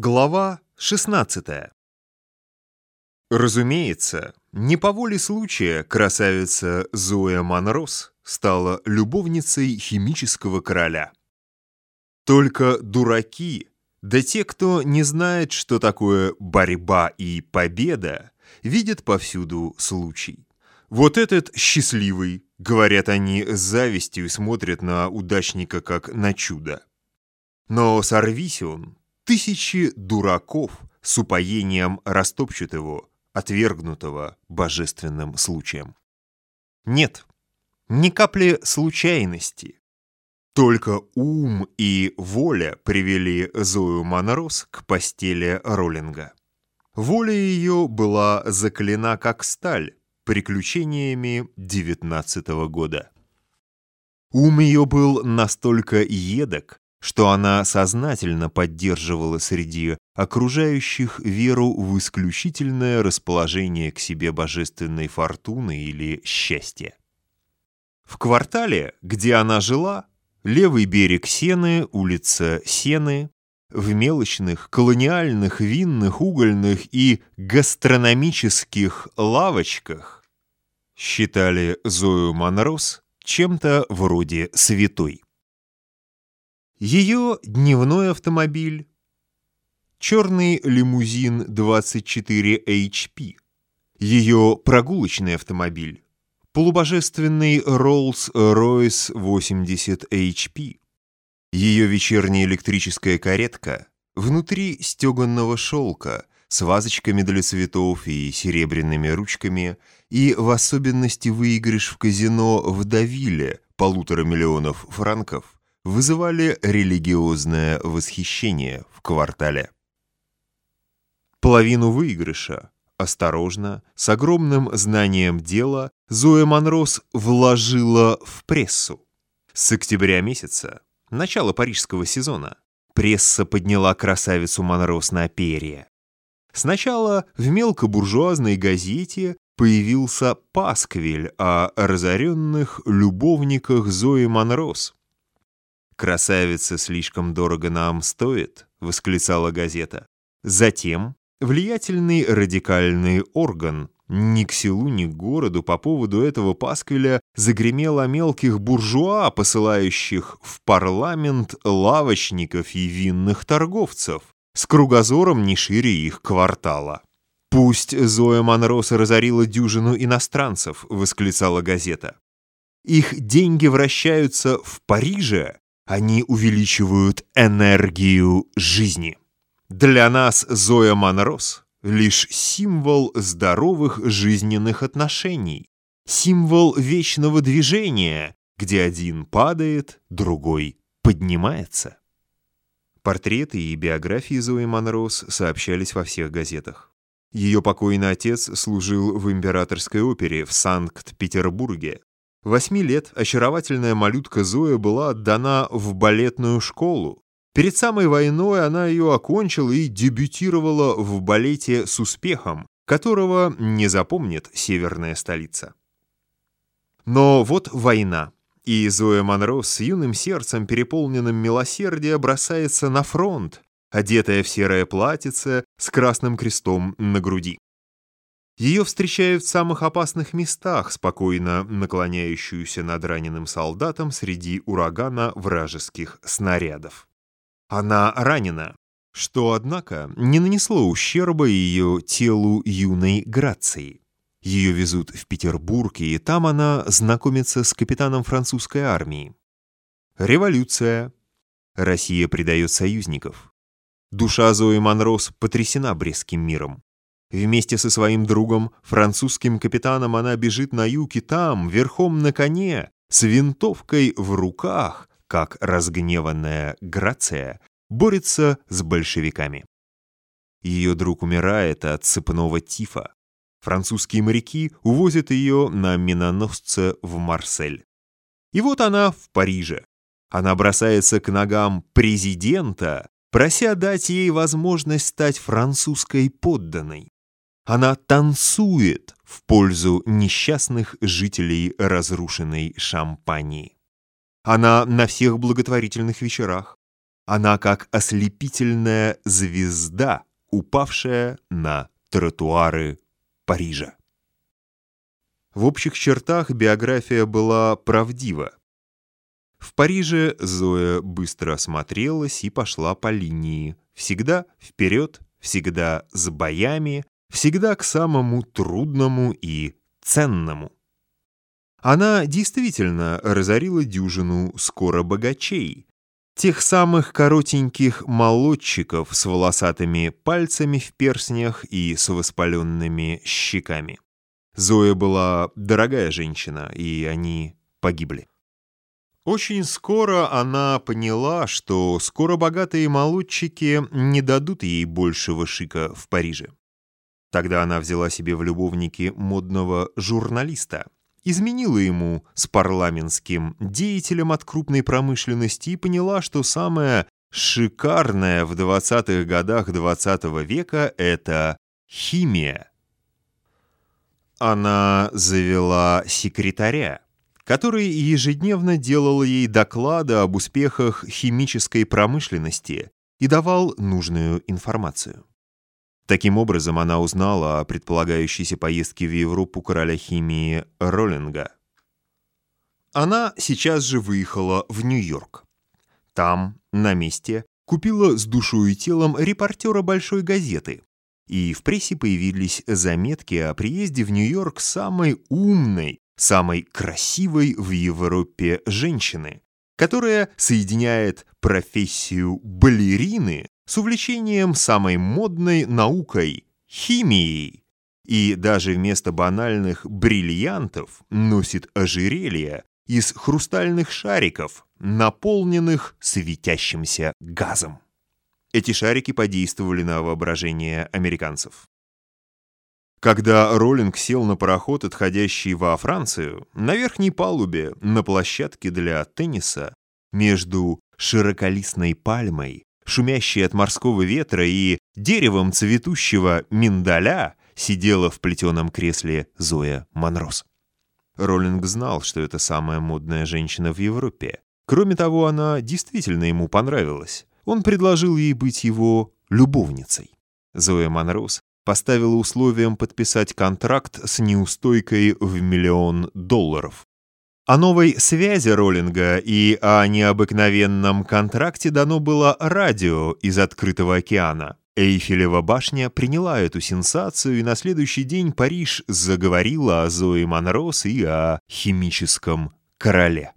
Глава 16 Разумеется, не по воле случая красавица Зоя Монрос стала любовницей химического короля. Только дураки, да те, кто не знает, что такое борьба и победа, видят повсюду случай. Вот этот счастливый, говорят они с завистью, смотрят на удачника как на чудо. Но сорвись он, Тысячи дураков с упоением растопчут его, отвергнутого божественным случаем. Нет, ни капли случайности. Только ум и воля привели Зою Монрос к постели Роллинга. Воля ее была заклена как сталь приключениями девятнадцатого года. Ум ее был настолько едок, что она сознательно поддерживала среди окружающих веру в исключительное расположение к себе божественной фортуны или счастья. В квартале, где она жила, левый берег Сены, улица Сены, в мелочных, колониальных, винных, угольных и гастрономических лавочках считали Зою Монрос чем-то вроде святой. Ее дневной автомобиль, черный лимузин 24 HP, ее прогулочный автомобиль, полубожественный Rolls-Royce 80 HP, ее вечерняя электрическая каретка. Внутри стеганного шелка с вазочками для цветов и серебряными ручками. И в особенности выигрыш в казино в Давиле полутора миллионов франков – вызывали религиозное восхищение в квартале. Половину выигрыша, осторожно, с огромным знанием дела, Зоя Монрос вложила в прессу. С октября месяца, начала парижского сезона, пресса подняла красавицу Монрос на перья. Сначала в мелкобуржуазной газете появился пасквиль о разоренных любовниках Зои Монрос, «Красавица слишком дорого нам стоит», — восклицала газета. Затем влиятельный радикальный орган ни к селу, ни к городу по поводу этого пасквиля о мелких буржуа, посылающих в парламент лавочников и винных торговцев, с кругозором не шире их квартала. «Пусть Зоя Монрос разорила дюжину иностранцев», — восклицала газета. «Их деньги вращаются в Париже, они увеличивают энергию жизни. Для нас Зоя Монрос — лишь символ здоровых жизненных отношений, символ вечного движения, где один падает, другой поднимается. Портреты и биографии Зои Монрос сообщались во всех газетах. Ее покойный отец служил в императорской опере в Санкт-Петербурге, Восьми лет очаровательная малютка Зоя была отдана в балетную школу. Перед самой войной она ее окончила и дебютировала в балете с успехом, которого не запомнит северная столица. Но вот война, и Зоя Монро с юным сердцем, переполненным милосердия, бросается на фронт, одетая в серое платьице с красным крестом на груди. Ее встречают в самых опасных местах, спокойно наклоняющуюся над раненым солдатом среди урагана вражеских снарядов. Она ранена, что, однако, не нанесло ущерба ее телу юной Грации. Ее везут в Петербург, и там она знакомится с капитаном французской армии. Революция. Россия предает союзников. Душа Зои Монрос потрясена Брестским миром. Вместе со своим другом, французским капитаном, она бежит на юг и там, верхом на коне, с винтовкой в руках, как разгневанная Грация, борется с большевиками. Ее друг умирает от цепного тифа. Французские моряки увозят ее на миноносце в Марсель. И вот она в Париже. Она бросается к ногам президента, прося дать ей возможность стать французской подданной. Она танцует в пользу несчастных жителей разрушенной Шампании. Она на всех благотворительных вечерах. Она как ослепительная звезда, упавшая на тротуары Парижа. В общих чертах биография была правдива. В Париже Зоя быстро осмотрелась и пошла по линии. Всегда вперед, всегда с боями, всегда к самому трудному и ценному. Она действительно разорила дюжину скоро богачей, тех самых коротеньких молодчиков с волосатыми пальцами в перстнях и с воспаленными щеками. Зоя была дорогая женщина, и они погибли. Очень скоро она поняла, что скоро богатые молодчики не дадут ей большего шика в Париже. Тогда она взяла себе в любовники модного журналиста, изменила ему с парламентским деятелем от крупной промышленности и поняла, что самое шикарное в 20-х годах 20 -го века — это химия. Она завела секретаря, который ежедневно делал ей доклады об успехах химической промышленности и давал нужную информацию. Таким образом, она узнала о предполагающейся поездке в Европу короля химии Роллинга. Она сейчас же выехала в Нью-Йорк. Там, на месте, купила с душой и телом репортера большой газеты. И в прессе появились заметки о приезде в Нью-Йорк самой умной, самой красивой в Европе женщины, которая соединяет профессию балерины с увлечением самой модной наукой – химией, и даже вместо банальных бриллиантов носит ожерелья из хрустальных шариков, наполненных светящимся газом. Эти шарики подействовали на воображение американцев. Когда Роллинг сел на пароход, отходящий во Францию, на верхней палубе, на площадке для тенниса, между широколистной пальмой шумящей от морского ветра и деревом цветущего миндаля, сидела в плетеном кресле Зоя Монрос. Роллинг знал, что это самая модная женщина в Европе. Кроме того, она действительно ему понравилась. Он предложил ей быть его любовницей. Зоя Монрос поставила условием подписать контракт с неустойкой в миллион долларов. О новой связи Роллинга и о необыкновенном контракте дано было радио из открытого океана. Эйфелева башня приняла эту сенсацию, и на следующий день Париж заговорила о Зои Монрос и о химическом короле.